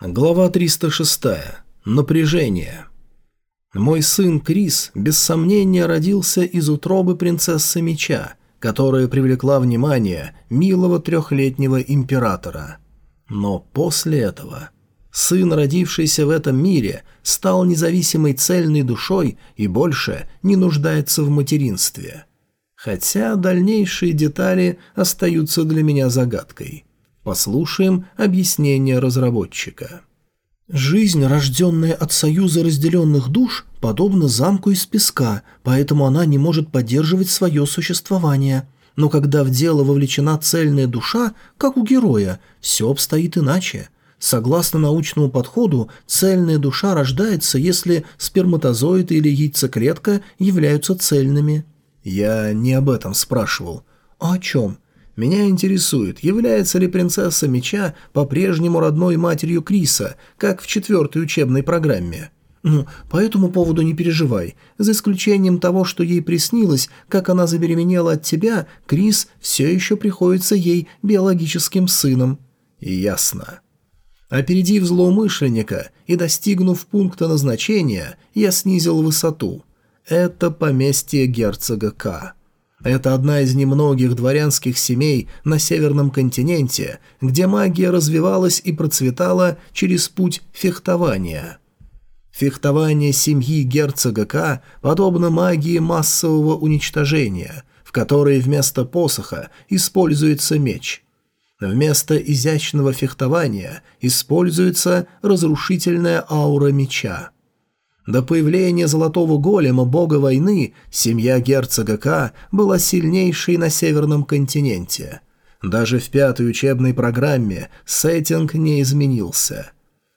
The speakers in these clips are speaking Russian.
Глава 306. Напряжение. Мой сын Крис без сомнения родился из утробы принцессы Меча, которая привлекла внимание милого трехлетнего императора. Но после этого сын, родившийся в этом мире, стал независимой цельной душой и больше не нуждается в материнстве. Хотя дальнейшие детали остаются для меня загадкой. Послушаем объяснение разработчика. Жизнь, рожденная от союза разделенных душ, подобна замку из песка, поэтому она не может поддерживать свое существование. Но когда в дело вовлечена цельная душа, как у героя, все обстоит иначе. Согласно научному подходу, цельная душа рождается, если сперматозоид или яйцеклетка являются цельными. Я не об этом спрашивал. А о чем? Меня интересует, является ли принцесса меча по-прежнему родной матерью Криса, как в четвертой учебной программе. Ну, по этому поводу не переживай. За исключением того, что ей приснилось, как она забеременела от тебя, Крис все еще приходится ей биологическим сыном. Ясно. Опередив злоумышленника и достигнув пункта назначения, я снизил высоту. Это поместье герцога К. Это одна из немногих дворянских семей на Северном континенте, где магия развивалась и процветала через путь фехтования. Фехтование семьи герцога К подобно магии массового уничтожения, в которой вместо посоха используется меч. Вместо изящного фехтования используется разрушительная аура меча. До появления Золотого Голема, бога войны, семья герцога К была сильнейшей на Северном континенте. Даже в пятой учебной программе сеттинг не изменился.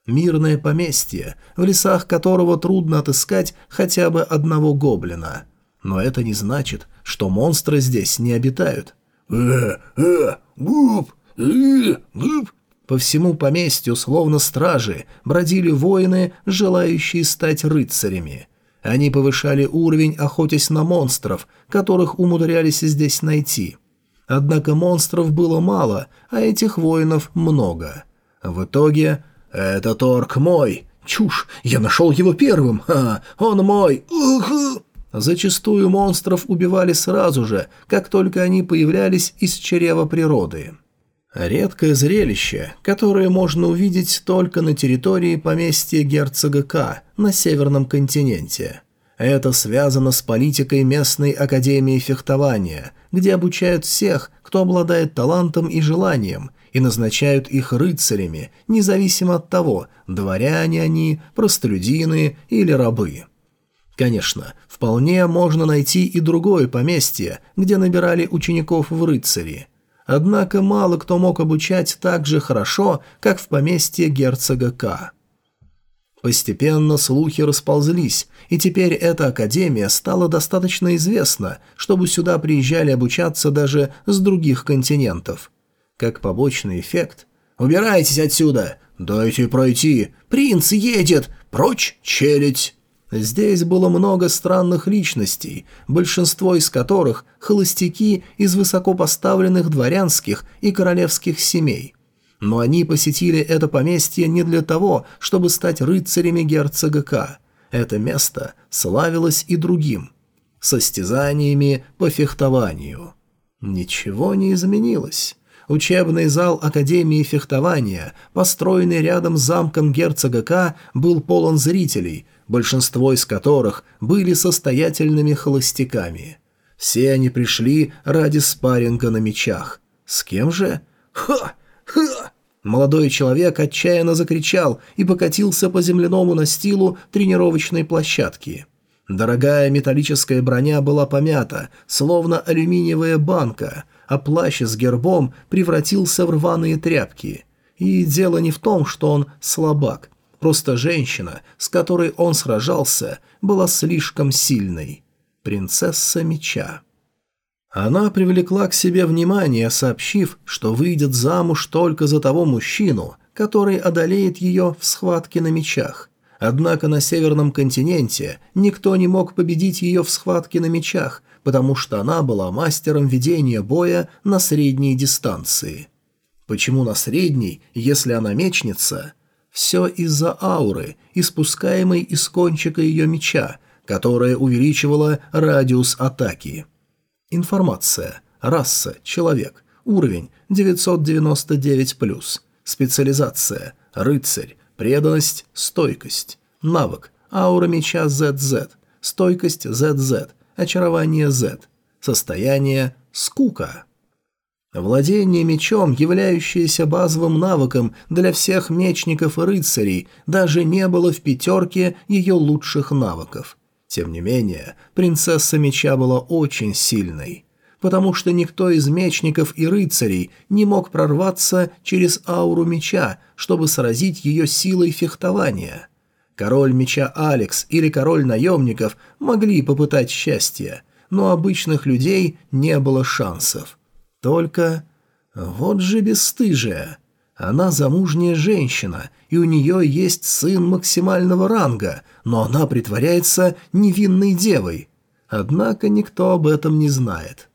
Мирное поместье, в лесах которого трудно отыскать хотя бы одного гоблина. Но это не значит, что монстры здесь не обитают. «Э, э, губ, э, губ», по всему поместью, словно стражи, бродили воины, желающие стать рыцарями. Они повышали уровень, охотясь на монстров, которых умудрялись здесь найти. Однако монстров было мало, а этих воинов много. В итоге «Это торг мой! Чушь! Я нашел его первым! Ха! Он мой! Ух!» Зачастую монстров убивали сразу же, как только они появлялись из чрева природы. Редкое зрелище, которое можно увидеть только на территории поместья герцога К на Северном континенте. Это связано с политикой местной академии фехтования, где обучают всех, кто обладает талантом и желанием, и назначают их рыцарями, независимо от того, дворяне они, простолюдины или рабы. Конечно, вполне можно найти и другое поместье, где набирали учеников в рыцари – Однако мало кто мог обучать так же хорошо, как в поместье герцога К. Постепенно слухи расползлись, и теперь эта академия стала достаточно известна, чтобы сюда приезжали обучаться даже с других континентов. Как побочный эффект «Убирайтесь отсюда! Дайте пройти! Принц едет! Прочь, челядь!» Здесь было много странных личностей, большинство из которых – холостяки из высокопоставленных дворянских и королевских семей. Но они посетили это поместье не для того, чтобы стать рыцарями герцога К. Это место славилось и другим – состязаниями по фехтованию. Ничего не изменилось. Учебный зал Академии фехтования, построенный рядом с замком герцога К, был полон зрителей – большинство из которых были состоятельными холостяками. Все они пришли ради спарринга на мечах. С кем же? Ха! Ха! Молодой человек отчаянно закричал и покатился по земляному настилу тренировочной площадки. Дорогая металлическая броня была помята, словно алюминиевая банка, а плащ с гербом превратился в рваные тряпки. И дело не в том, что он слабак – Просто женщина, с которой он сражался, была слишком сильной. Принцесса меча. Она привлекла к себе внимание, сообщив, что выйдет замуж только за того мужчину, который одолеет ее в схватке на мечах. Однако на Северном континенте никто не мог победить ее в схватке на мечах, потому что она была мастером ведения боя на средней дистанции. Почему на средней, если она мечница? Все из-за ауры, испускаемой из кончика ее меча, которая увеличивала радиус атаки. Информация. Раса. Человек. Уровень 999+. Специализация. Рыцарь. Преданность. Стойкость. Навык. Аура меча ZZ. Стойкость ZZ. Очарование Z. Состояние. Скука. Владение мечом, являющееся базовым навыком для всех мечников и рыцарей, даже не было в пятерке ее лучших навыков. Тем не менее, принцесса меча была очень сильной, потому что никто из мечников и рыцарей не мог прорваться через ауру меча, чтобы сразить ее силой фехтования. Король меча Алекс или король наемников могли попытать счастье, но обычных людей не было шансов. Только... Вот же бесстыжая. Она замужняя женщина, и у нее есть сын максимального ранга, но она притворяется невинной девой. Однако никто об этом не знает.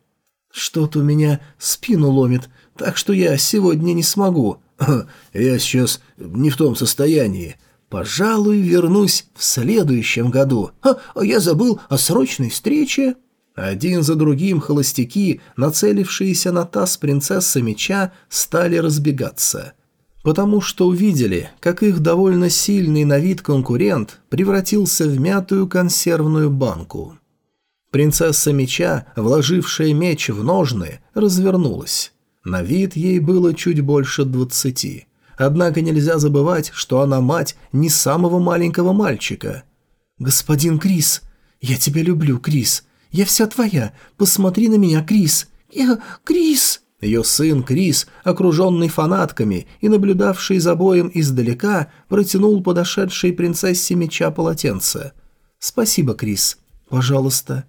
Что-то у меня спину ломит, так что я сегодня не смогу. Я сейчас не в том состоянии. Пожалуй, вернусь в следующем году. А, я забыл о срочной встрече. Один за другим холостяки, нацелившиеся на таз принцессы меча, стали разбегаться. Потому что увидели, как их довольно сильный на вид конкурент превратился в мятую консервную банку. Принцесса меча, вложившая меч в ножны, развернулась. На вид ей было чуть больше двадцати. Однако нельзя забывать, что она мать не самого маленького мальчика. «Господин Крис, я тебя люблю, Крис. Я вся твоя. Посмотри на меня, Крис. Я... Крис!» Ее сын Крис, окруженный фанатками и наблюдавший за боем издалека, протянул подошедшей принцессе меча полотенце. «Спасибо, Крис. Пожалуйста».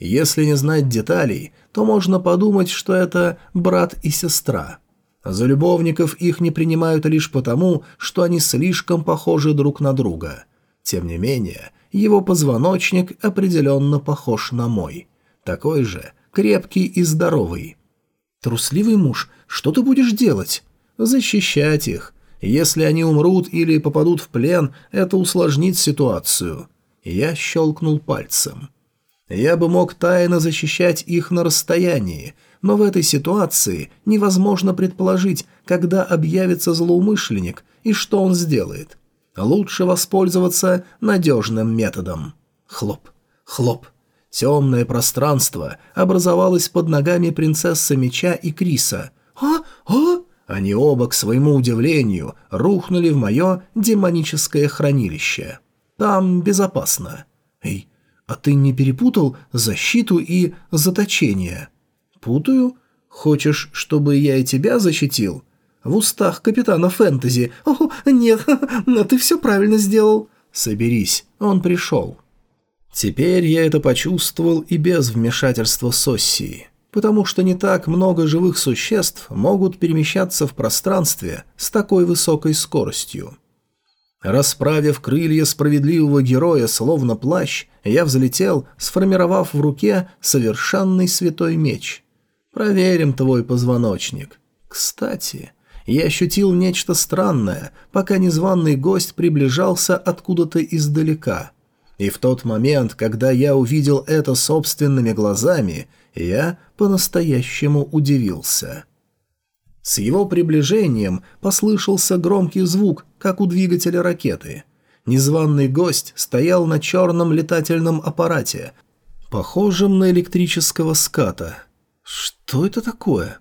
Если не знать деталей, то можно подумать, что это брат и сестра. За любовников их не принимают лишь потому, что они слишком похожи друг на друга. Тем не менее, его позвоночник определенно похож на мой. Такой же, крепкий и здоровый. «Трусливый муж, что ты будешь делать?» «Защищать их. Если они умрут или попадут в плен, это усложнит ситуацию». Я щелкнул пальцем. Я бы мог тайно защищать их на расстоянии, но в этой ситуации невозможно предположить, когда объявится злоумышленник и что он сделает. Лучше воспользоваться надежным методом. Хлоп, хлоп. Темное пространство образовалось под ногами принцессы Меча и Криса. «А? А?» Они оба, к своему удивлению, рухнули в мое демоническое хранилище. Там безопасно. «Эй, а ты не перепутал защиту и заточение?» «Путаю? Хочешь, чтобы я и тебя защитил?» В устах капитана фэнтези. «О, нет, ты все правильно сделал». «Соберись, он пришел». Теперь я это почувствовал и без вмешательства Соссии, потому что не так много живых существ могут перемещаться в пространстве с такой высокой скоростью. Расправив крылья справедливого героя словно плащ, я взлетел, сформировав в руке совершенный святой меч. Проверим твой позвоночник. Кстати, я ощутил нечто странное, пока незваный гость приближался откуда-то издалека. И в тот момент, когда я увидел это собственными глазами, я по-настоящему удивился. С его приближением послышался громкий звук, как у двигателя ракеты. Незваный гость стоял на черном летательном аппарате, похожем на электрического ската. Что это такое?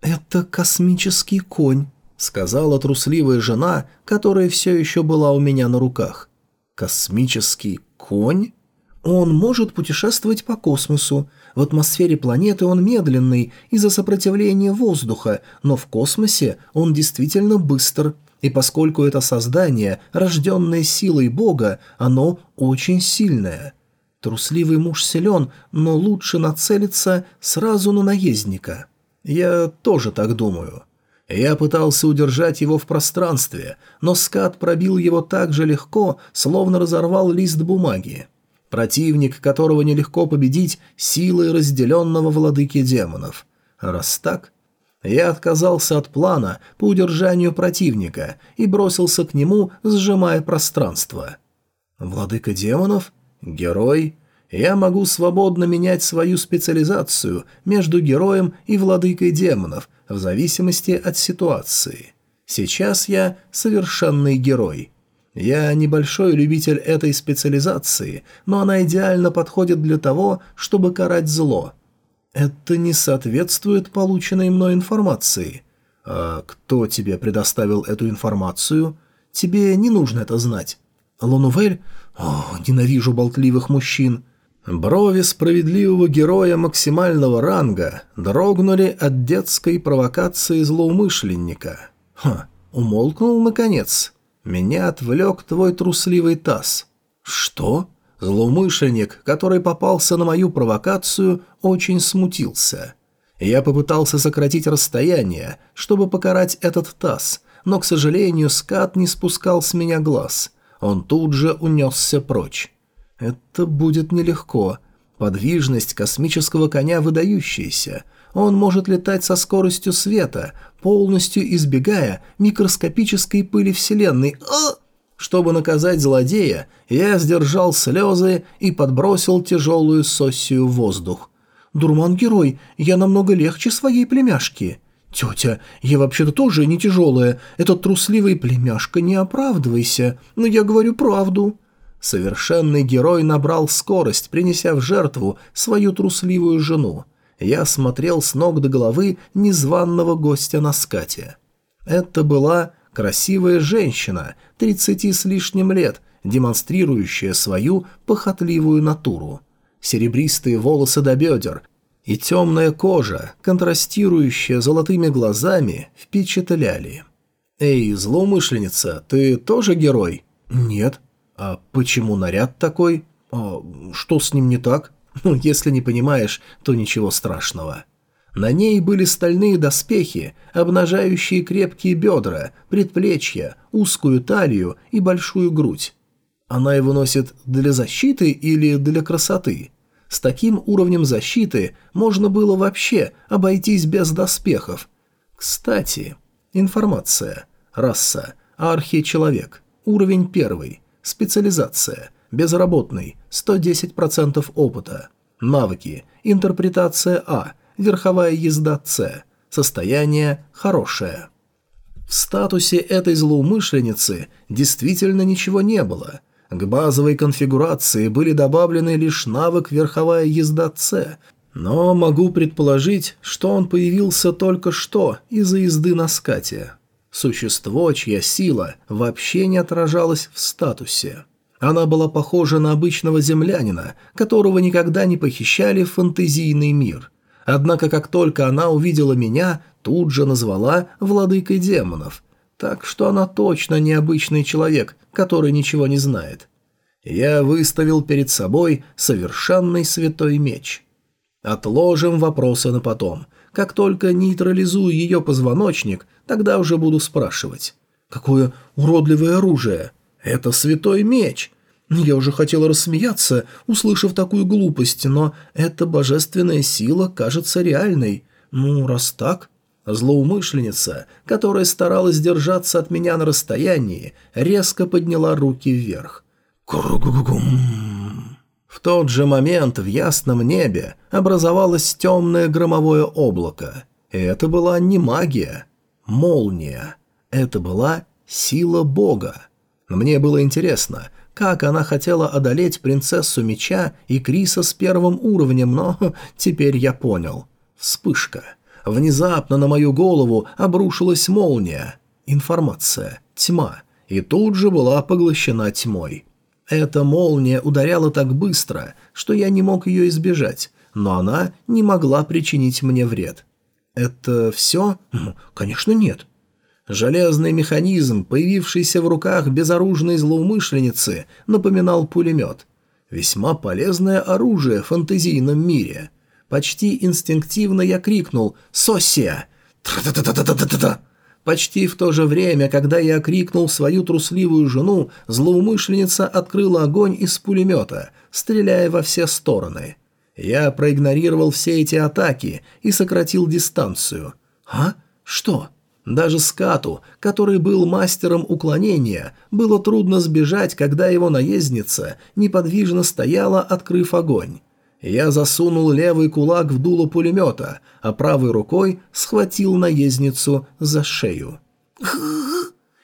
«Это космический конь», — сказала трусливая жена, которая все еще была у меня на руках. «Космический конь?» «Он может путешествовать по космосу. В атмосфере планеты он медленный из-за сопротивления воздуха, но в космосе он действительно быстр. И поскольку это создание, рожденное силой Бога, оно очень сильное». Трусливый муж силен, но лучше нацелиться сразу на наездника. Я тоже так думаю. Я пытался удержать его в пространстве, но скат пробил его так же легко, словно разорвал лист бумаги. Противник, которого нелегко победить силой разделенного владыки демонов. Раз так... Я отказался от плана по удержанию противника и бросился к нему, сжимая пространство. Владыка демонов? Герой? Я могу свободно менять свою специализацию между героем и владыкой демонов в зависимости от ситуации. Сейчас я совершенный герой. Я небольшой любитель этой специализации, но она идеально подходит для того, чтобы карать зло. Это не соответствует полученной мной информации. А кто тебе предоставил эту информацию? Тебе не нужно это знать. Лунувель? О, ненавижу болтливых мужчин. Брови справедливого героя максимального ранга дрогнули от детской провокации злоумышленника. Ха, умолкнул наконец. Меня отвлек твой трусливый таз. Что? Злоумышленник, который попался на мою провокацию, очень смутился. Я попытался сократить расстояние, чтобы покарать этот таз, но, к сожалению, скат не спускал с меня глаз. Он тут же унесся прочь. Это будет нелегко. Подвижность космического коня выдающаяся. Он может летать со скоростью света, полностью избегая микроскопической пыли Вселенной. А! Чтобы наказать злодея, я сдержал слезы и подбросил тяжелую соссию в воздух. «Дурман-герой, я намного легче своей племяшки». «Тетя, я вообще-то тоже не тяжелая. Этот трусливый племяшка, не оправдывайся, но я говорю правду». Совершенный герой набрал скорость, принеся в жертву свою трусливую жену. Я смотрел с ног до головы незваного гостя на скате. Это была красивая женщина, тридцати с лишним лет, демонстрирующая свою похотливую натуру. Серебристые волосы до бедер и темная кожа, контрастирующая золотыми глазами, впечатляли. «Эй, злоумышленница, ты тоже герой?» «Нет». «А почему наряд такой? А что с ним не так?» «Ну, если не понимаешь, то ничего страшного». На ней были стальные доспехи, обнажающие крепкие бедра, предплечья, узкую талию и большую грудь. Она его носит для защиты или для красоты? С таким уровнем защиты можно было вообще обойтись без доспехов. Кстати, информация. Раса. Архи-человек. Уровень первый. Специализация. Безработный. 110% опыта. Навыки. Интерпретация А. Верховая езда С. Состояние хорошее. В статусе этой злоумышленницы действительно ничего не было. К базовой конфигурации были добавлены лишь навык верховая езда С, но могу предположить, что он появился только что из-за езды на скате. Существо, чья сила вообще не отражалась в статусе. Она была похожа на обычного землянина, которого никогда не похищали в фантазийный мир. Однако, как только она увидела меня, тут же назвала владыкой демонов. Так что она точно необычный человек, который ничего не знает. Я выставил перед собой совершенный святой меч. Отложим вопросы на потом – как только нейтрализую ее позвоночник, тогда уже буду спрашивать. Какое уродливое оружие! Это святой меч! Я уже хотела рассмеяться, услышав такую глупость, но эта божественная сила кажется реальной. Ну, раз так... Злоумышленница, которая старалась держаться от меня на расстоянии, резко подняла руки вверх. Кругугум. В тот же момент в ясном небе образовалось темное громовое облако. Это была не магия, молния. Это была сила Бога. Мне было интересно, как она хотела одолеть принцессу меча и Криса с первым уровнем, но теперь я понял. Вспышка. Внезапно на мою голову обрушилась молния. Информация. Тьма. И тут же была поглощена тьмой. Эта молния ударяла так быстро, что я не мог ее избежать, но она не могла причинить мне вред. Это все? Конечно, нет. Железный механизм, появившийся в руках безоружной злоумышленницы, напоминал пулемет. Весьма полезное оружие в фантазийном мире. Почти инстинктивно я крикнул «Сосия!» «Тра-та-та-та-та-та-та!» Почти в то же время, когда я крикнул свою трусливую жену, злоумышленница открыла огонь из пулемета, стреляя во все стороны. Я проигнорировал все эти атаки и сократил дистанцию. «А? Что?» Даже скату, который был мастером уклонения, было трудно сбежать, когда его наездница неподвижно стояла, открыв огонь. Я засунул левый кулак в дуло пулемета, а правой рукой схватил наездницу за шею.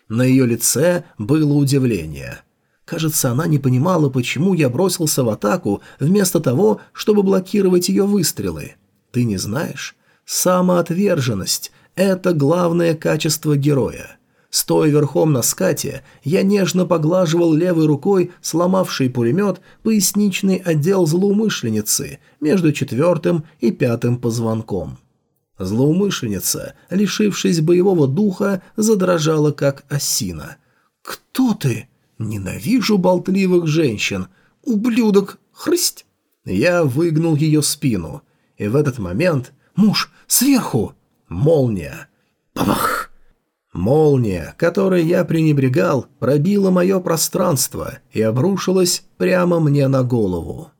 На ее лице было удивление. Кажется, она не понимала, почему я бросился в атаку, вместо того, чтобы блокировать ее выстрелы. Ты не знаешь? Самоотверженность – это главное качество героя. Стоя верхом на скате, я нежно поглаживал левой рукой сломавший пулемет поясничный отдел злоумышленницы между четвертым и пятым позвонком. Злоумышленница, лишившись боевого духа, задрожала как осина. «Кто ты? Ненавижу болтливых женщин! Ублюдок! Хрысть!» Я выгнул ее спину, и в этот момент «Муж, сверху!» Молния. Бабах! Молния, которой я пренебрегал, пробила мое пространство и обрушилась прямо мне на голову.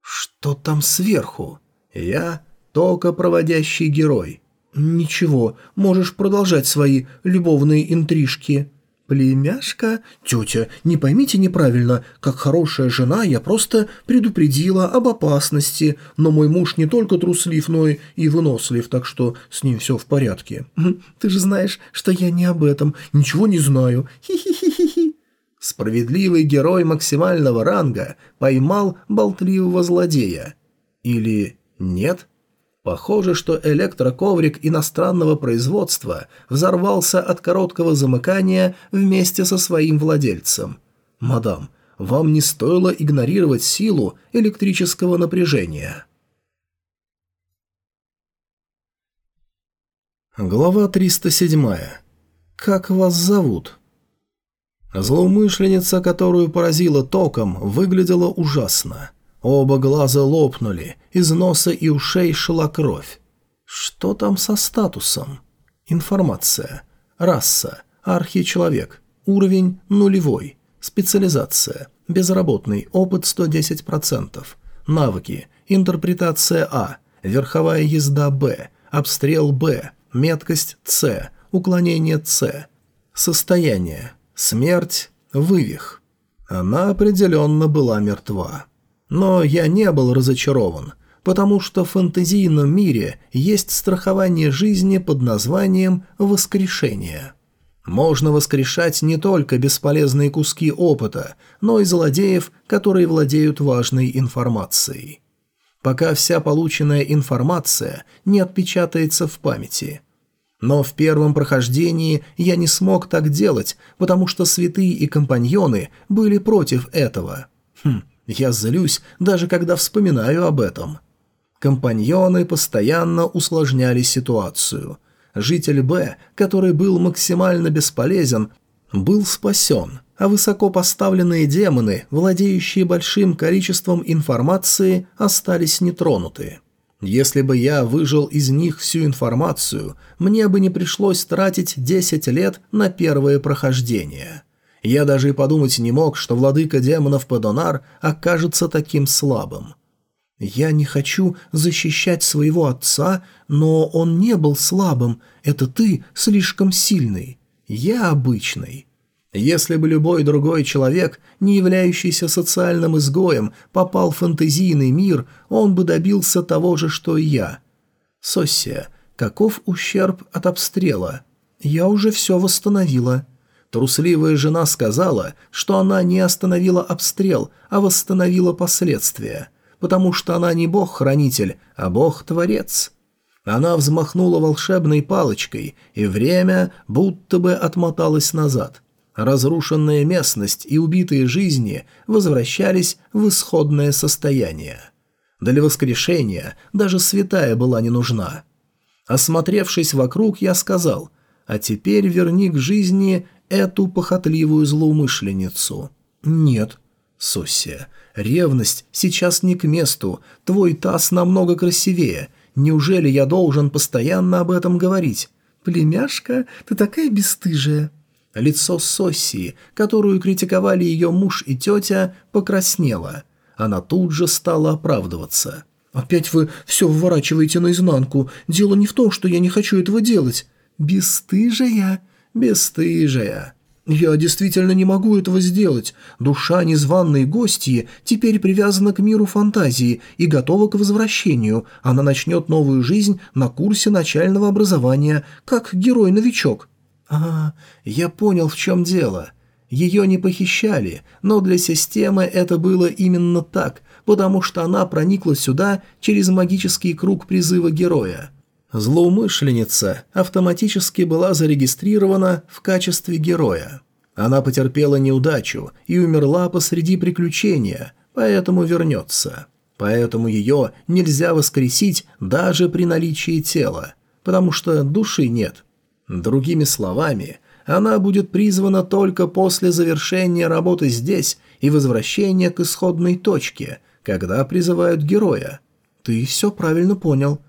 Что там сверху? Я только проводящий герой. Ничего, можешь продолжать свои любовные интрижки. «Племяшка? Тетя, не поймите неправильно, как хорошая жена я просто предупредила об опасности, но мой муж не только труслив, но и вынослив, так что с ним все в порядке. Ты же знаешь, что я не об этом, ничего не знаю. Хи-хи-хи-хи». Справедливый герой максимального ранга поймал болтливого злодея. Или нет? Похоже, что электроковрик иностранного производства взорвался от короткого замыкания вместе со своим владельцем. «Мадам, вам не стоило игнорировать силу электрического напряжения». Глава 307. Как вас зовут? Злоумышленница, которую поразила током, выглядела ужасно. Оба глаза лопнули, из носа и ушей шла кровь. Что там со статусом? Информация. Раса. Архичеловек. Уровень нулевой. Специализация. Безработный. Опыт 110%. Навыки. Интерпретация А. Верховая езда Б. Обстрел Б. Меткость С. Уклонение С. Состояние. Смерть. Вывих. Она определенно была мертва. Но я не был разочарован, потому что в фэнтезийном мире есть страхование жизни под названием «воскрешение». Можно воскрешать не только бесполезные куски опыта, но и злодеев, которые владеют важной информацией. Пока вся полученная информация не отпечатается в памяти. Но в первом прохождении я не смог так делать, потому что святые и компаньоны были против этого. Хм, я злюсь, даже когда вспоминаю об этом. Компаньоны постоянно усложняли ситуацию. Житель Б, который был максимально бесполезен, был спасен, а высоко поставленные демоны, владеющие большим количеством информации, остались нетронуты. Если бы я выжил из них всю информацию, мне бы не пришлось тратить 10 лет на первое прохождение. Я даже и подумать не мог, что владыка демонов Падонар окажется таким слабым. Я не хочу защищать своего отца, но он не был слабым, это ты слишком сильный. Я обычный. Если бы любой другой человек, не являющийся социальным изгоем, попал в фэнтезийный мир, он бы добился того же, что и я. Соссия, каков ущерб от обстрела? Я уже все восстановила. Трусливая жена сказала, что она не остановила обстрел, а восстановила последствия, потому что она не бог-хранитель, а бог-творец. Она взмахнула волшебной палочкой, и время будто бы отмоталось назад. Разрушенная местность и убитые жизни возвращались в исходное состояние. Для воскрешения даже святая была не нужна. Осмотревшись вокруг, я сказал, «А теперь верни к жизни эту похотливую злоумышленницу. Нет, Соссия, ревность сейчас не к месту, твой таз намного красивее. Неужели я должен постоянно об этом говорить? Племяшка, ты такая бесстыжая. Лицо Соссии, которую критиковали ее муж и тетя, покраснело. Она тут же стала оправдываться. «Опять вы все выворачиваете наизнанку. Дело не в том, что я не хочу этого делать». «Бестыжая, бесстыжая». «Я действительно не могу этого сделать. Душа незваной гостьи теперь привязана к миру фантазии и готова к возвращению. Она начнет новую жизнь на курсе начального образования, как герой-новичок». «А, я понял, в чем дело. Ее не похищали, но для системы это было именно так, потому что она проникла сюда через магический круг призыва героя». Злоумышленница автоматически была зарегистрирована в качестве героя. Она потерпела неудачу и умерла посреди приключения, поэтому вернется. Поэтому ее нельзя воскресить даже при наличии тела, потому что души нет. Другими словами, она будет призвана только после завершения работы здесь и возвращения к исходной точке, когда призывают героя. Ты все правильно понял.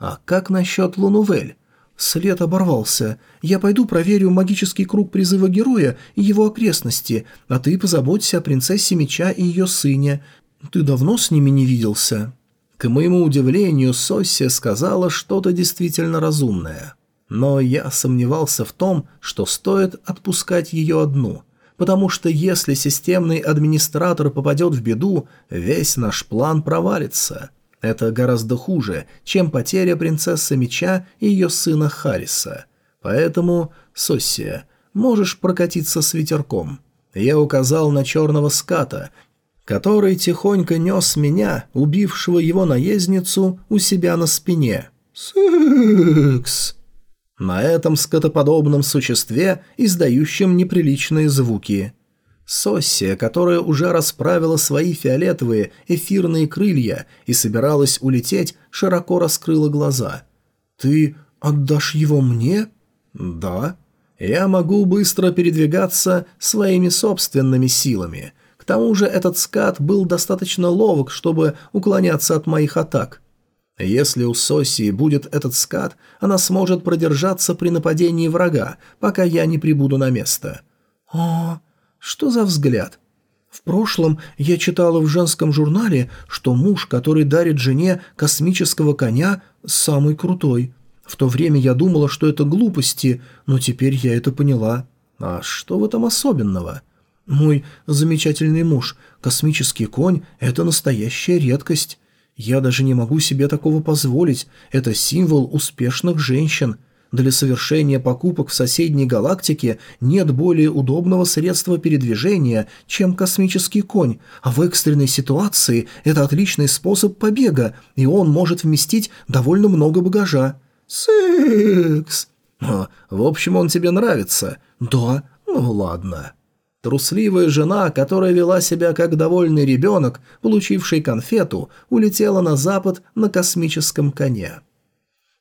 А как насчет Лунувель? След оборвался. Я пойду проверю магический круг призыва героя и его окрестности, а ты позаботься о принцессе меча и ее сыне. Ты давно с ними не виделся?» К моему удивлению, Сосси сказала что-то действительно разумное. Но я сомневался в том, что стоит отпускать ее одну, потому что если системный администратор попадет в беду, весь наш план провалится. Это гораздо хуже, чем потеря принцессы меча и ее сына Харриса. Поэтому, Соссия, можешь прокатиться с ветерком. Я указал на черного ската, который тихонько нес меня, убившего его наездницу, у себя на спине. Сыкс! На этом скотоподобном существе, издающем неприличные звуки – Соссия, которая уже расправила свои фиолетовые эфирные крылья и собиралась улететь, широко раскрыла глаза. «Ты отдашь его мне?» «Да. Я могу быстро передвигаться своими собственными силами. К тому же этот скат был достаточно ловок, чтобы уклоняться от моих атак». Если у Соссии будет этот скат, она сможет продержаться при нападении врага, пока я не прибуду на место. «А, что за взгляд? В прошлом я читала в женском журнале, что муж, который дарит жене космического коня, самый крутой. В то время я думала, что это глупости, но теперь я это поняла. А что в этом особенного? Мой замечательный муж, космический конь – это настоящая редкость. Я даже не могу себе такого позволить, это символ успешных женщин – для совершения покупок в соседней галактике нет более удобного средства передвижения, чем космический конь, а в экстренной ситуации это отличный способ побега, и он может вместить довольно много багажа. Секс. А, в общем, он тебе нравится? Да. Ну ладно. Трусливая жена, которая вела себя как довольный ребенок, получивший конфету, улетела на запад на космическом коне.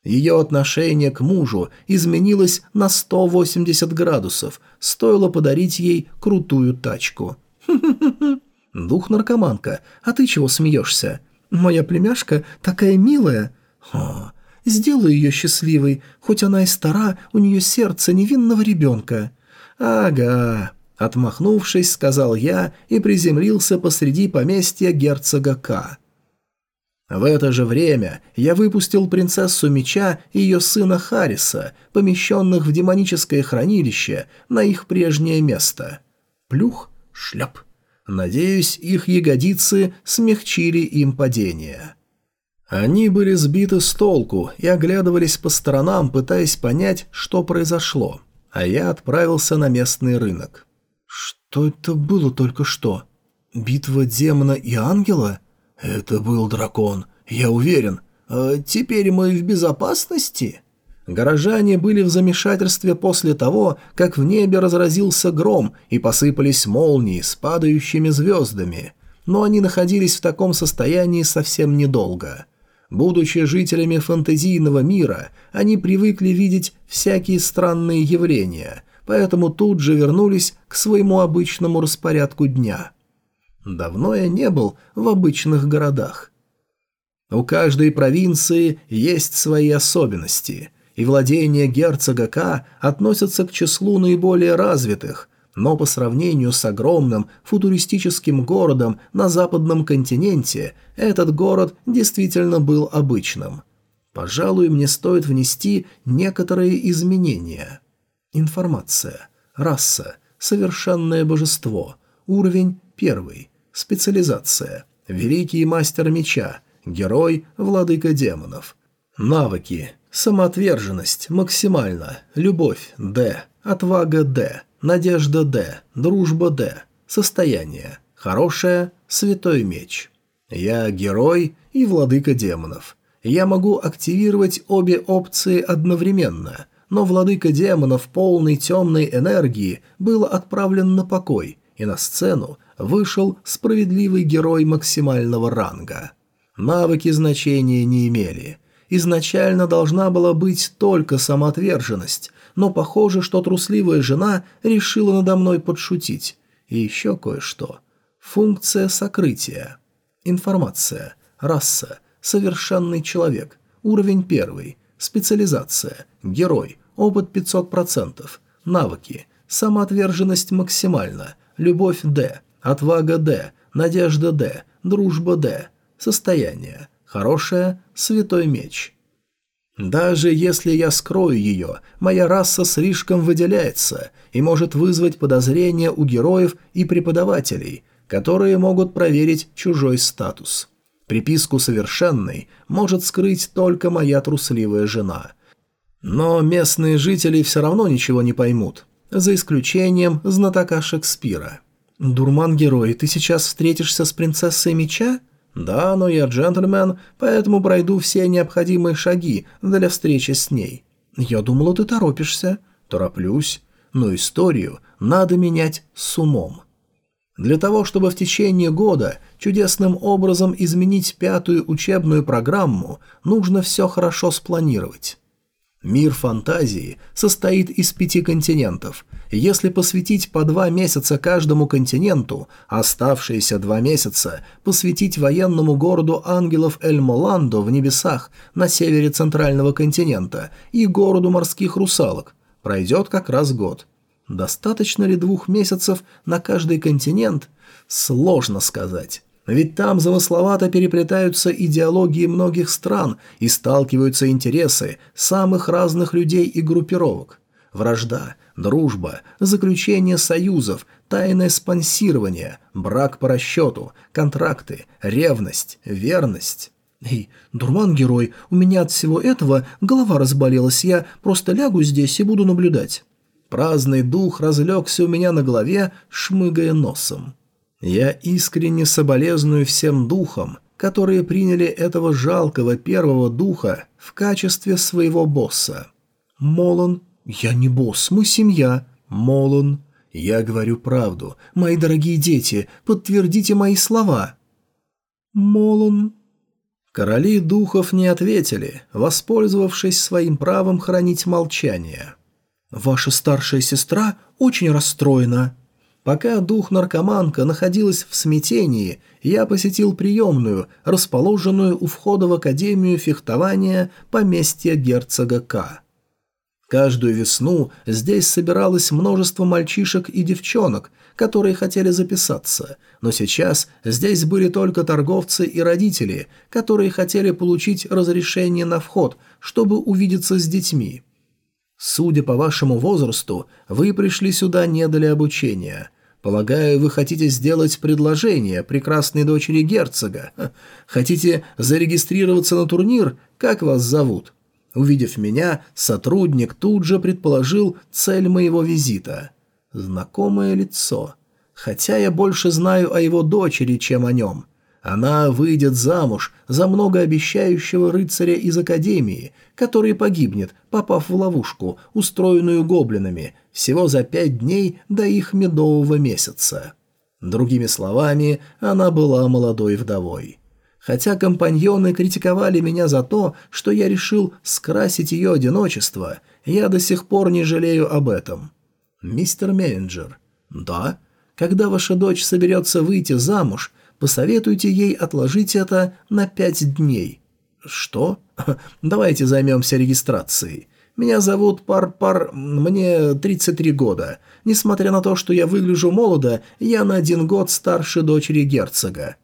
Ее отношение к мужу изменилось на 180 градусов, стоило подарить ей крутую тачку. Дух наркоманка, а ты чего смеешься? Моя племяшка такая милая. О, сделаю ее счастливой, хоть она и стара, у нее сердце невинного ребенка. Ага, отмахнувшись, сказал я и приземлился посреди поместья герцога К. В это же время я выпустил принцессу меча и ее сына Хариса, помещенных в демоническое хранилище, на их прежнее место. Плюх, шляп. Надеюсь, их ягодицы смягчили им падение. Они были сбиты с толку и оглядывались по сторонам, пытаясь понять, что произошло, а я отправился на местный рынок. Что это было только что? Битва демона и ангела? «Это был дракон, я уверен. А теперь мы в безопасности?» Горожане были в замешательстве после того, как в небе разразился гром и посыпались молнии с падающими звездами. Но они находились в таком состоянии совсем недолго. Будучи жителями фантазийного мира, они привыкли видеть всякие странные явления, поэтому тут же вернулись к своему обычному распорядку дня – Давно я не был в обычных городах. У каждой провинции есть свои особенности, и владения герцога К относятся к числу наиболее развитых, но по сравнению с огромным футуристическим городом на западном континенте, этот город действительно был обычным. Пожалуй, мне стоит внести некоторые изменения. Информация. Раса. Совершенное божество. Уровень первый. Специализация. Великий мастер меча. Герой, владыка демонов. Навыки. Самоотверженность. Максимально. Любовь. Д. Отвага. Д. Надежда Д. Дружба Д. Состояние. Хорошее. Святой меч. Я герой и владыка демонов. Я могу активировать обе опции одновременно, но владыка демонов полной темной энергии был отправлен на покой, и на сцену вышел справедливый герой максимального ранга. Навыки значения не имели. Изначально должна была быть только самоотверженность, но похоже, что трусливая жена решила надо мной подшутить. И еще кое-что. Функция сокрытия. Информация. Раса. Совершенный человек. Уровень первый. Специализация. Герой. Опыт 500%. Навыки. Самоотверженность максимально. Любовь Д. Отвага Д. Надежда Д. Дружба Д. Состояние. Хорошее. Святой меч. Даже если я скрою ее, моя раса слишком выделяется и может вызвать подозрения у героев и преподавателей, которые могут проверить чужой статус. Приписку «совершенный» может скрыть только моя трусливая жена. Но местные жители все равно ничего не поймут, за исключением знатока Шекспира. «Дурман-герой, ты сейчас встретишься с принцессой меча?» «Да, но я джентльмен, поэтому пройду все необходимые шаги для встречи с ней». «Я думала, ты торопишься». «Тороплюсь. Но историю надо менять с умом». Для того, чтобы в течение года чудесным образом изменить пятую учебную программу, нужно все хорошо спланировать. Мир фантазии состоит из пяти континентов. Если посвятить по два месяца каждому континенту, оставшиеся два месяца посвятить военному городу ангелов Эль-Моландо в небесах на севере центрального континента и городу морских русалок, пройдет как раз год. Достаточно ли двух месяцев на каждый континент? Сложно сказать. Ведь там замысловато переплетаются идеологии многих стран и сталкиваются интересы самых разных людей и группировок. Вражда, дружба, заключение союзов, тайное спонсирование, брак по расчету, контракты, ревность, верность. «Эй, дурман-герой, у меня от всего этого голова разболелась, я просто лягу здесь и буду наблюдать». Праздный дух разлегся у меня на голове, шмыгая носом. Я искренне соболезную всем духам, которые приняли этого жалкого первого духа в качестве своего босса. Молон, я не босс, мы семья. Молон, я говорю правду. Мои дорогие дети, подтвердите мои слова. Молон. Короли духов не ответили, воспользовавшись своим правом хранить молчание. «Ваша старшая сестра очень расстроена», Пока дух-наркоманка находилась в смятении, я посетил приемную, расположенную у входа в Академию фехтования поместья герцога К. Каждую весну здесь собиралось множество мальчишек и девчонок, которые хотели записаться, но сейчас здесь были только торговцы и родители, которые хотели получить разрешение на вход, чтобы увидеться с детьми. Судя по вашему возрасту, вы пришли сюда не для обучения – Полагаю, вы хотите сделать предложение прекрасной дочери герцога. Хотите зарегистрироваться на турнир? Как вас зовут?» Увидев меня, сотрудник тут же предположил цель моего визита. Знакомое лицо. Хотя я больше знаю о его дочери, чем о нем. Она выйдет замуж за многообещающего рыцаря из Академии, который погибнет, попав в ловушку, устроенную гоблинами, всего за пять дней до их медового месяца. Другими словами, она была молодой вдовой. Хотя компаньоны критиковали меня за то, что я решил скрасить ее одиночество, я до сих пор не жалею об этом. «Мистер менеджер». «Да?» Когда ваша дочь соберется выйти замуж, Посоветуйте ей отложить это на пять дней». «Что? Давайте займемся регистрацией». Меня зовут Пар-Пар... Мне 33 года. Несмотря на то, что я выгляжу молодо, я на один год старше дочери герцога».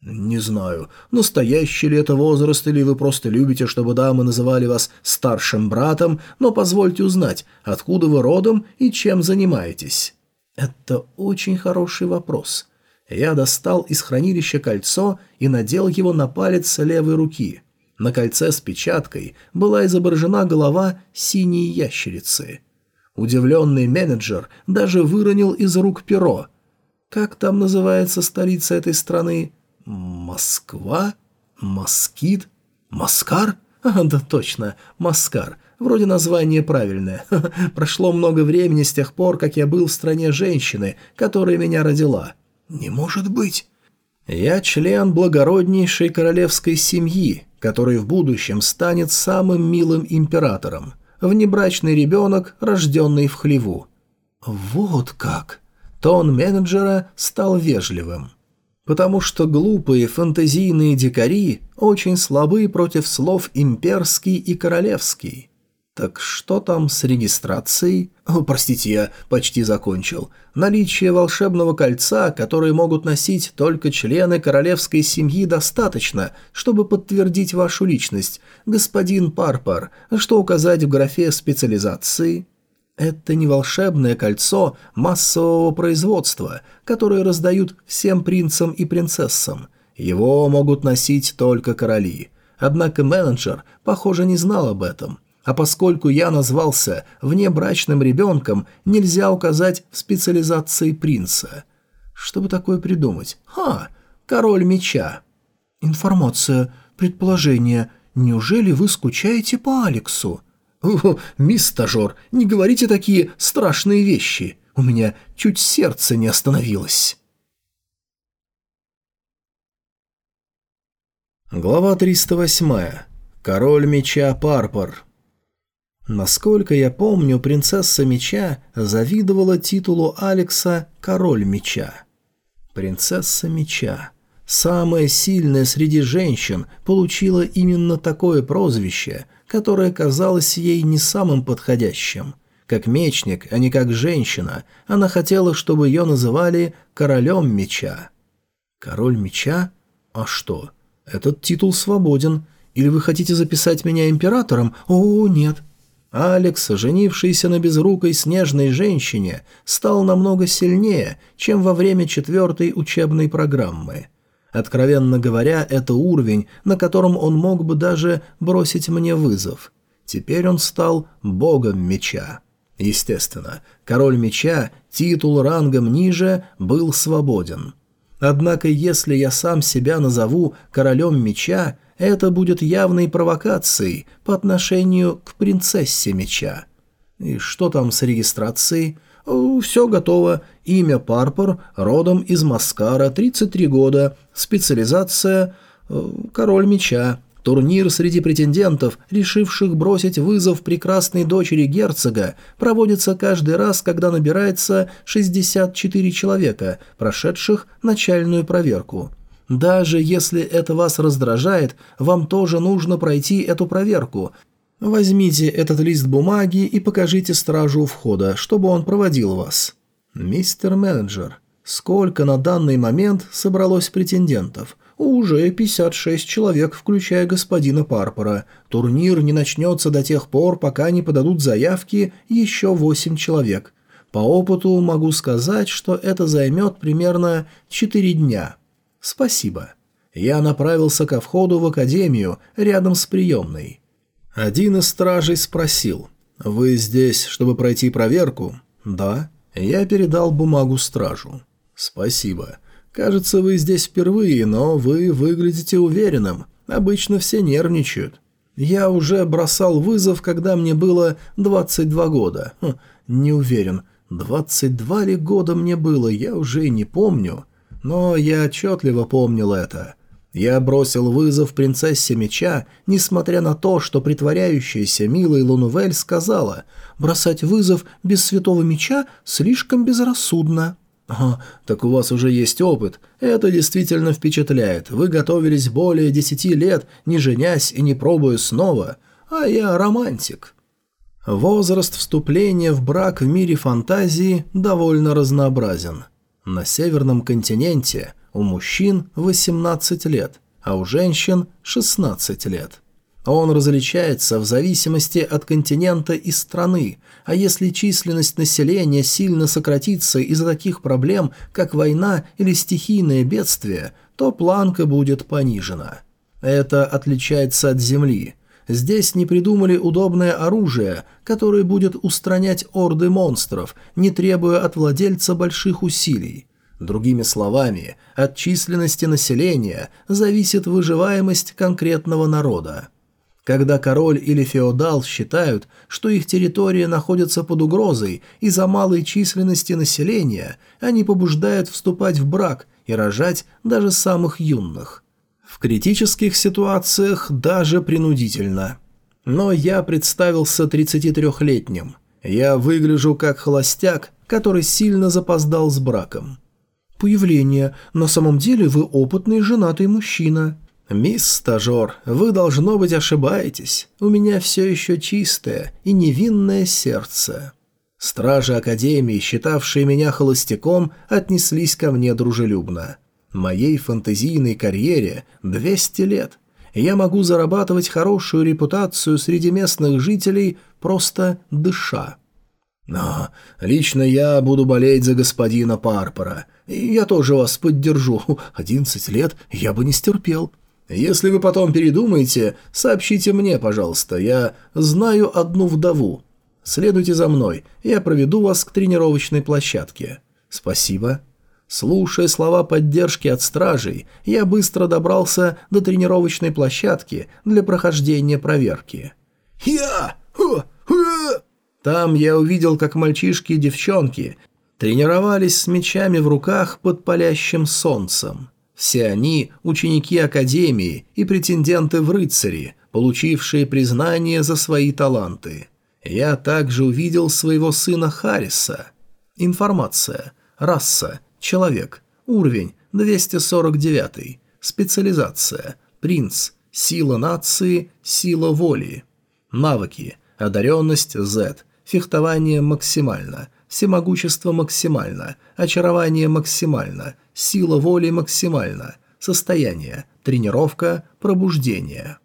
«Не знаю, настоящий ли это возраст, или вы просто любите, чтобы дамы называли вас старшим братом, но позвольте узнать, откуда вы родом и чем занимаетесь?» «Это очень хороший вопрос». Я достал из хранилища кольцо и надел его на палец левой руки. На кольце с печаткой была изображена голова синей ящерицы. Удивленный менеджер даже выронил из рук перо. «Как там называется столица этой страны?» «Москва? Москит? Маскар?» а, «Да точно, Маскар. Вроде название правильное. Прошло много времени с тех пор, как я был в стране женщины, которая меня родила». «Не может быть!» «Я член благороднейшей королевской семьи, который в будущем станет самым милым императором. Внебрачный ребенок, рожденный в хлеву». «Вот как!» Тон менеджера стал вежливым потому что глупые фантазийные дикари очень слабы против слов «имперский» и «королевский». Так что там с регистрацией? О, простите, я почти закончил. Наличие волшебного кольца, которое могут носить только члены королевской семьи, достаточно, чтобы подтвердить вашу личность. Господин Парпар, что указать в графе специализации? Это не волшебное кольцо массового производства, которое раздают всем принцам и принцессам. Его могут носить только короли. Однако менеджер, похоже, не знал об этом. А поскольку я назвался внебрачным ребенком, нельзя указать в специализации принца. Что бы такое придумать? Ха! Король меча. Информация, предположение. Неужели вы скучаете по Алексу? «О, мисс стажер, не говорите такие страшные вещи. У меня чуть сердце не остановилось». Глава 308. Король меча Парпор. Насколько я помню, принцесса меча завидовала титулу Алекса «Король меча». Принцесса меча. Самая сильная среди женщин получила именно такое прозвище – которое казалось ей не самым подходящим. Как мечник, а не как женщина, она хотела, чтобы ее называли «королем меча». «Король меча? А что? Этот титул свободен. Или вы хотите записать меня императором? О, нет». Алекс, женившийся на безрукой снежной женщине, стал намного сильнее, чем во время четвертой учебной программы – Откровенно говоря, это уровень, на котором он мог бы даже бросить мне вызов. Теперь он стал богом меча. Естественно, король меча, титул рангом ниже, был свободен. Однако если я сам себя назову королем меча, это будет явной провокацией по отношению к принцессе меча. И что там с регистрацией? «Все готово. Имя Парпор, родом из Маскара, 33 года. Специализация э, «Король меча». Турнир среди претендентов, решивших бросить вызов прекрасной дочери герцога, проводится каждый раз, когда набирается 64 человека, прошедших начальную проверку. Даже если это вас раздражает, вам тоже нужно пройти эту проверку, Возьмите этот лист бумаги и покажите стражу у входа, чтобы он проводил вас. Мистер менеджер, сколько на данный момент собралось претендентов? Уже 56 человек, включая господина Парпора. Турнир не начнется до тех пор, пока не подадут заявки еще 8 человек. По опыту могу сказать, что это займет примерно 4 дня. Спасибо. Я направился ко входу в академию, рядом с приемной. Один из стражей спросил, «Вы здесь, чтобы пройти проверку?» «Да». Я передал бумагу стражу. «Спасибо. Кажется, вы здесь впервые, но вы выглядите уверенным. Обычно все нервничают. Я уже бросал вызов, когда мне было 22 года. Хм, не уверен, 22 ли года мне было, я уже и не помню. Но я отчетливо помнил это. Я бросил вызов принцессе меча, несмотря на то, что притворяющаяся милой Лунувель сказала «бросать вызов без святого меча слишком безрассудно». «Ага, так у вас уже есть опыт. Это действительно впечатляет. Вы готовились более десяти лет, не женясь и не пробуя снова. А я романтик». Возраст вступления в брак в мире фантазии довольно разнообразен. На северном континенте у мужчин 18 лет, а у женщин 16 лет. Он различается в зависимости от континента и страны, а если численность населения сильно сократится из-за таких проблем, как война или стихийное бедствие, то планка будет понижена. Это отличается от Земли. Здесь не придумали удобное оружие, которое будет устранять орды монстров, не требуя от владельца больших усилий. Другими словами, от численности населения зависит выживаемость конкретного народа. Когда король или феодал считают, что их территория находится под угрозой из-за малой численности населения, они побуждают вступать в брак и рожать даже самых юных. В критических ситуациях даже принудительно. Но я представился 33-летним. Я выгляжу как холостяк, который сильно запоздал с браком. «Появление. На самом деле вы опытный женатый мужчина». «Мисс стажер, вы, должно быть, ошибаетесь. У меня все еще чистое и невинное сердце». Стражи Академии, считавшие меня холостяком, отнеслись ко мне дружелюбно. Моей фантазийной карьере 200 лет. Я могу зарабатывать хорошую репутацию среди местных жителей, просто дыша. Но лично я буду болеть за господина Парпора. И я тоже вас поддержу. Одиннадцать лет я бы не стерпел. Если вы потом передумаете, сообщите мне, пожалуйста. Я знаю одну вдову. Следуйте за мной, я проведу вас к тренировочной площадке. Спасибо. Слушая слова поддержки от стражей, я быстро добрался до тренировочной площадки для прохождения проверки. «Я! Ха! Ха!» Там я увидел, как мальчишки и девчонки тренировались с мечами в руках под палящим солнцем. Все они – ученики Академии и претенденты в рыцари, получившие признание за свои таланты. Я также увидел своего сына Харриса. Информация. Раса. Человек. Уровень. 249. Специализация. Принц. Сила нации. Сила воли. Навыки. Одаренность Z. Фехтование максимально. Всемогущество максимально. Очарование максимально сила воли максимальна, состояние, тренировка, пробуждение.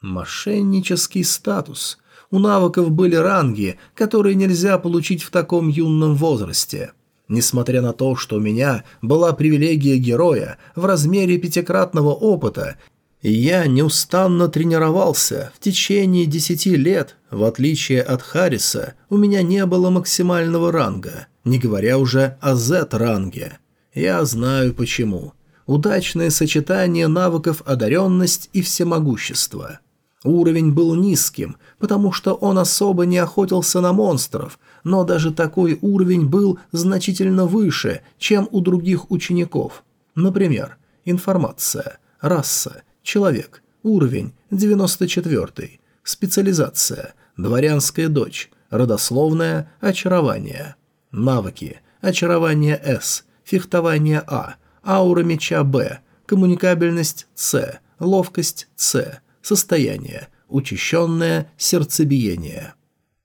Мошеннический статус. У навыков были ранги, которые нельзя получить в таком юном возрасте. Несмотря на то, что у меня была привилегия героя в размере пятикратного опыта, я неустанно тренировался в течение десяти лет, в отличие от Харриса, у меня не было максимального ранга, не говоря уже о Z-ранге. Я знаю почему. Удачное сочетание навыков одаренность и всемогущество. Уровень был низким, потому что он особо не охотился на монстров, но даже такой уровень был значительно выше, чем у других учеников. Например, информация, раса, человек, уровень 94, специализация, дворянская дочь, родословное, очарование, навыки, очарование С, фехтование А, аура меча Б, коммуникабельность С, ловкость С, состояние, учащенное сердцебиение.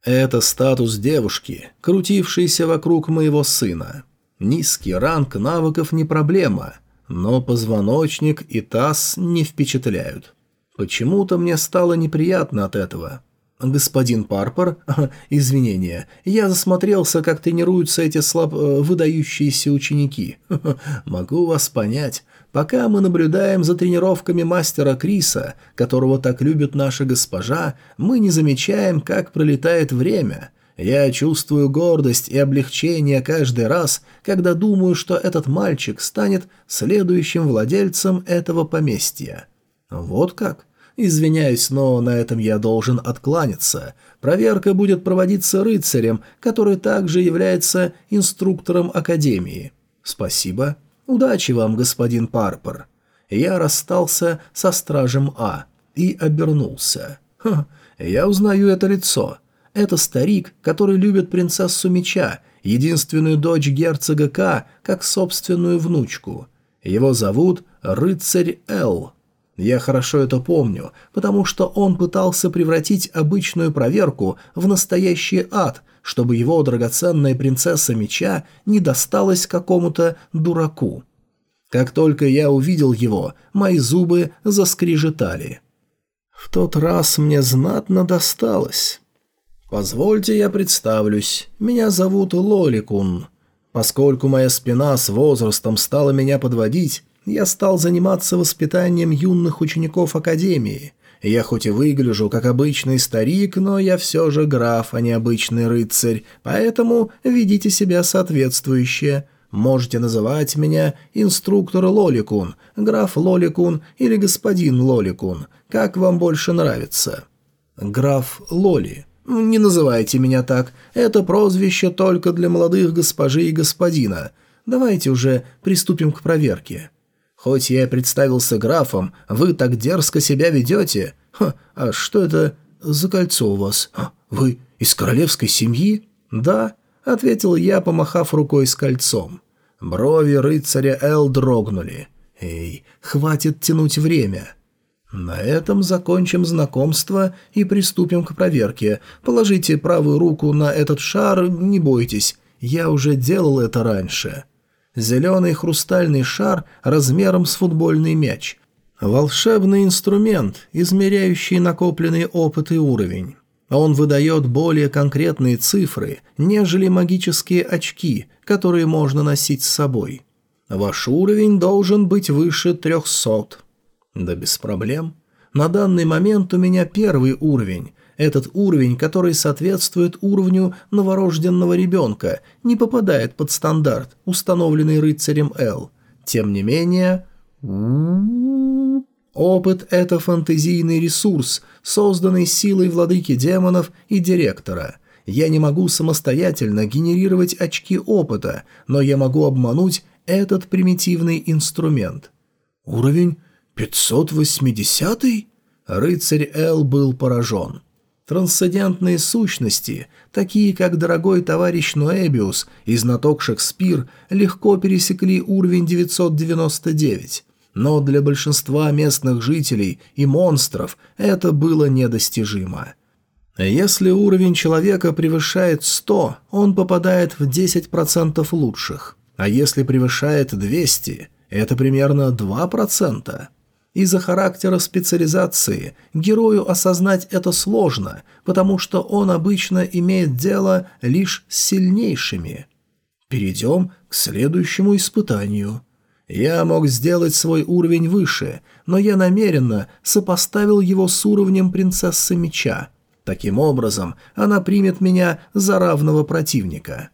Это статус девушки, крутившейся вокруг моего сына. Низкий ранг навыков не проблема, но позвоночник и таз не впечатляют. Почему-то мне стало неприятно от этого. «Господин Парпор, извинения, я засмотрелся, как тренируются эти слаб... Э, выдающиеся ученики. Могу вас понять. Пока мы наблюдаем за тренировками мастера Криса, которого так любит наша госпожа, мы не замечаем, как пролетает время. Я чувствую гордость и облегчение каждый раз, когда думаю, что этот мальчик станет следующим владельцем этого поместья». «Вот как?» Извиняюсь, но на этом я должен откланяться. Проверка будет проводиться рыцарем, который также является инструктором Академии. Спасибо. Удачи вам, господин Парпор. Я расстался со стражем А и обернулся. Ха, я узнаю это лицо. Это старик, который любит принцессу меча, единственную дочь герцога К, как собственную внучку. Его зовут Рыцарь Л. Я хорошо это помню, потому что он пытался превратить обычную проверку в настоящий ад, чтобы его драгоценная принцесса меча не досталась какому-то дураку. Как только я увидел его, мои зубы заскрежетали. В тот раз мне знатно досталось. Позвольте я представлюсь. Меня зовут Лоликун. Поскольку моя спина с возрастом стала меня подводить, я стал заниматься воспитанием юных учеников Академии. Я хоть и выгляжу как обычный старик, но я все же граф, а не обычный рыцарь, поэтому ведите себя соответствующе. Можете называть меня инструктор Лоликун, граф Лоликун или господин Лоликун, как вам больше нравится. Граф Лоли. Не называйте меня так, это прозвище только для молодых госпожи и господина. Давайте уже приступим к проверке. Хоть я и представился графом, вы так дерзко себя ведете. Ха, а что это за кольцо у вас? А, вы из королевской семьи? Да, ответил я, помахав рукой с кольцом. Брови рыцаря Эл дрогнули. Эй, хватит тянуть время. На этом закончим знакомство и приступим к проверке. Положите правую руку на этот шар, не бойтесь. Я уже делал это раньше. Зеленый хрустальный шар размером с футбольный мяч. Волшебный инструмент, измеряющий накопленный опыт и уровень. Он выдает более конкретные цифры, нежели магические очки, которые можно носить с собой. Ваш уровень должен быть выше 300. Да без проблем. На данный момент у меня первый уровень, этот уровень, который соответствует уровню новорожденного ребенка, не попадает под стандарт, установленный рыцарем Л. Тем не менее... Опыт – это фантазийный ресурс, созданный силой владыки демонов и директора. Я не могу самостоятельно генерировать очки опыта, но я могу обмануть этот примитивный инструмент. Уровень 580 -й? Рыцарь Эл был поражен. Трансцендентные сущности, такие как дорогой товарищ Ноэбиус и знаток Шекспир, легко пересекли уровень 999, но для большинства местных жителей и монстров это было недостижимо. Если уровень человека превышает 100, он попадает в 10% лучших, а если превышает 200, это примерно 2%. Из-за характера специализации герою осознать это сложно, потому что он обычно имеет дело лишь с сильнейшими. Перейдем к следующему испытанию. Я мог сделать свой уровень выше, но я намеренно сопоставил его с уровнем принцессы меча. Таким образом, она примет меня за равного противника.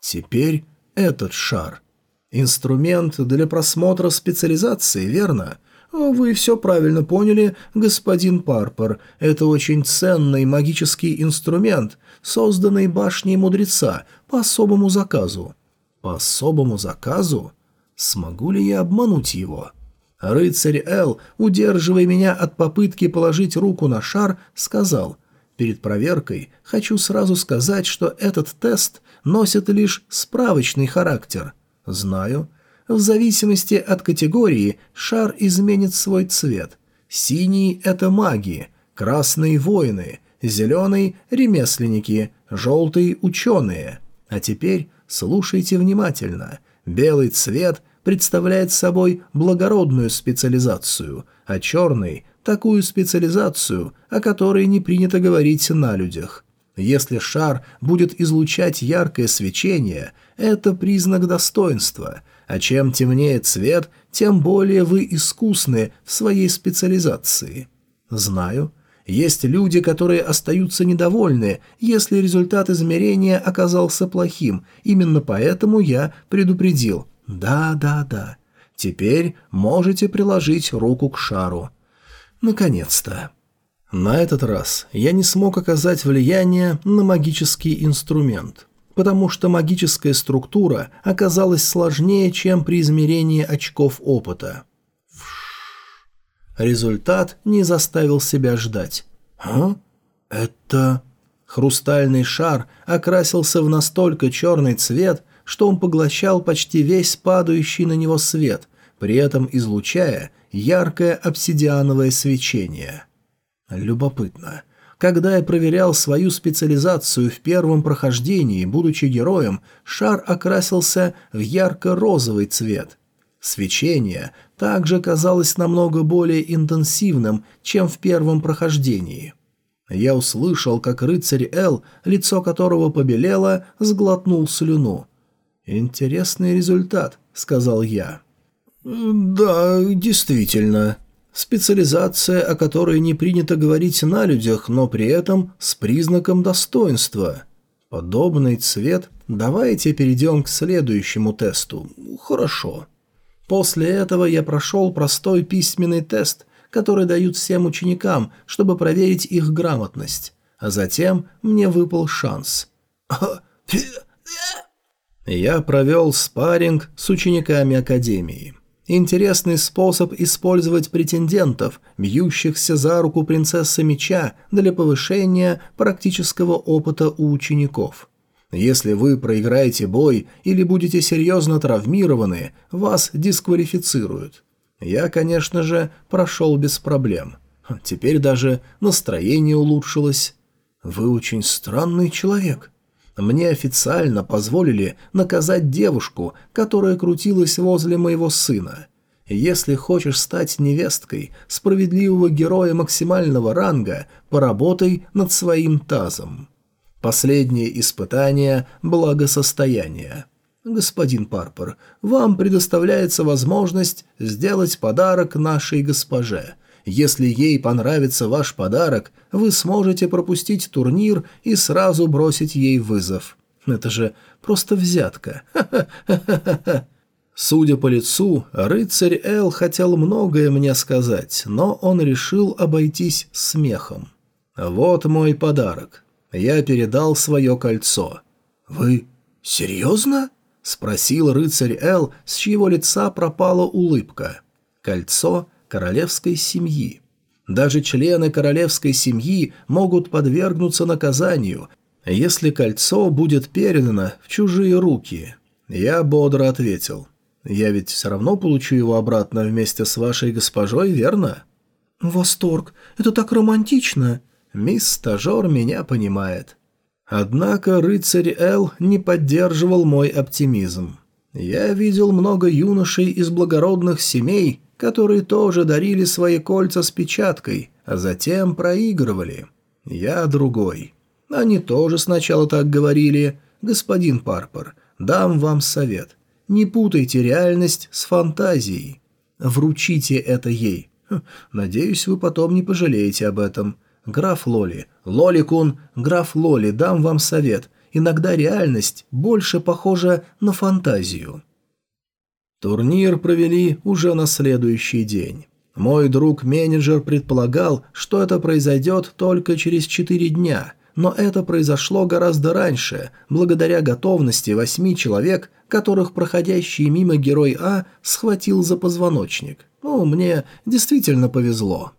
Теперь этот шар. Инструмент для просмотра специализации, верно? «Вы все правильно поняли, господин Парпор. Это очень ценный магический инструмент, созданный башней мудреца по особому заказу». «По особому заказу? Смогу ли я обмануть его?» Рыцарь Эл, удерживая меня от попытки положить руку на шар, сказал, «Перед проверкой хочу сразу сказать, что этот тест носит лишь справочный характер. Знаю, в зависимости от категории шар изменит свой цвет. Синий – это маги, красный – воины, зеленый – ремесленники, желтый – ученые. А теперь слушайте внимательно. Белый цвет представляет собой благородную специализацию, а черный – такую специализацию, о которой не принято говорить на людях. Если шар будет излучать яркое свечение, это признак достоинства – а чем темнее цвет, тем более вы искусны в своей специализации. Знаю. Есть люди, которые остаются недовольны, если результат измерения оказался плохим. Именно поэтому я предупредил. Да, да, да. Теперь можете приложить руку к шару. Наконец-то. На этот раз я не смог оказать влияние на магический инструмент потому что магическая структура оказалась сложнее, чем при измерении очков опыта. Результат не заставил себя ждать. «А? Это...» Хрустальный шар окрасился в настолько черный цвет, что он поглощал почти весь падающий на него свет, при этом излучая яркое обсидиановое свечение. Любопытно. Когда я проверял свою специализацию в первом прохождении, будучи героем, шар окрасился в ярко-розовый цвет. Свечение также казалось намного более интенсивным, чем в первом прохождении. Я услышал, как рыцарь Эл, лицо которого побелело, сглотнул слюну. «Интересный результат», — сказал я. «Да, действительно. Специализация, о которой не принято говорить на людях, но при этом с признаком достоинства. Подобный цвет. Давайте перейдем к следующему тесту. Хорошо». После этого я прошел простой письменный тест, который дают всем ученикам, чтобы проверить их грамотность. А затем мне выпал шанс. Я провел спарринг с учениками Академии. Интересный способ использовать претендентов, бьющихся за руку принцессы меча, для повышения практического опыта у учеников. Если вы проиграете бой или будете серьезно травмированы, вас дисквалифицируют. Я, конечно же, прошел без проблем. Теперь даже настроение улучшилось. Вы очень странный человек. Мне официально позволили наказать девушку, которая крутилась возле моего сына. Если хочешь стать невесткой справедливого героя максимального ранга, поработай над своим тазом. Последнее испытание – благосостояние. Господин Парпор, вам предоставляется возможность сделать подарок нашей госпоже. Если ей понравится ваш подарок, вы сможете пропустить турнир и сразу бросить ей вызов. Это же просто взятка. Судя по лицу, рыцарь Эл хотел многое мне сказать, но он решил обойтись смехом. «Вот мой подарок. Я передал свое кольцо. «Вы серьезно?» — спросил рыцарь Эл, с чьего лица пропала улыбка. «Кольцо королевской семьи. Даже члены королевской семьи могут подвергнуться наказанию, если кольцо будет передано в чужие руки». Я бодро ответил. «Я ведь все равно получу его обратно вместе с вашей госпожой, верно?» «Восторг! Это так романтично!» Мисс-стажер меня понимает. Однако рыцарь Эл не поддерживал мой оптимизм. Я видел много юношей из благородных семей, которые тоже дарили свои кольца с печаткой, а затем проигрывали. Я другой. Они тоже сначала так говорили. «Господин Парпор, дам вам совет. Не путайте реальность с фантазией. Вручите это ей. Хм, надеюсь, вы потом не пожалеете об этом. «Граф Лоли, Лоли-кун, граф Лоли, дам вам совет. Иногда реальность больше похожа на фантазию». Турнир провели уже на следующий день. Мой друг-менеджер предполагал, что это произойдет только через четыре дня, но это произошло гораздо раньше, благодаря готовности восьми человек, которых проходящий мимо герой А схватил за позвоночник. Ну, мне действительно повезло.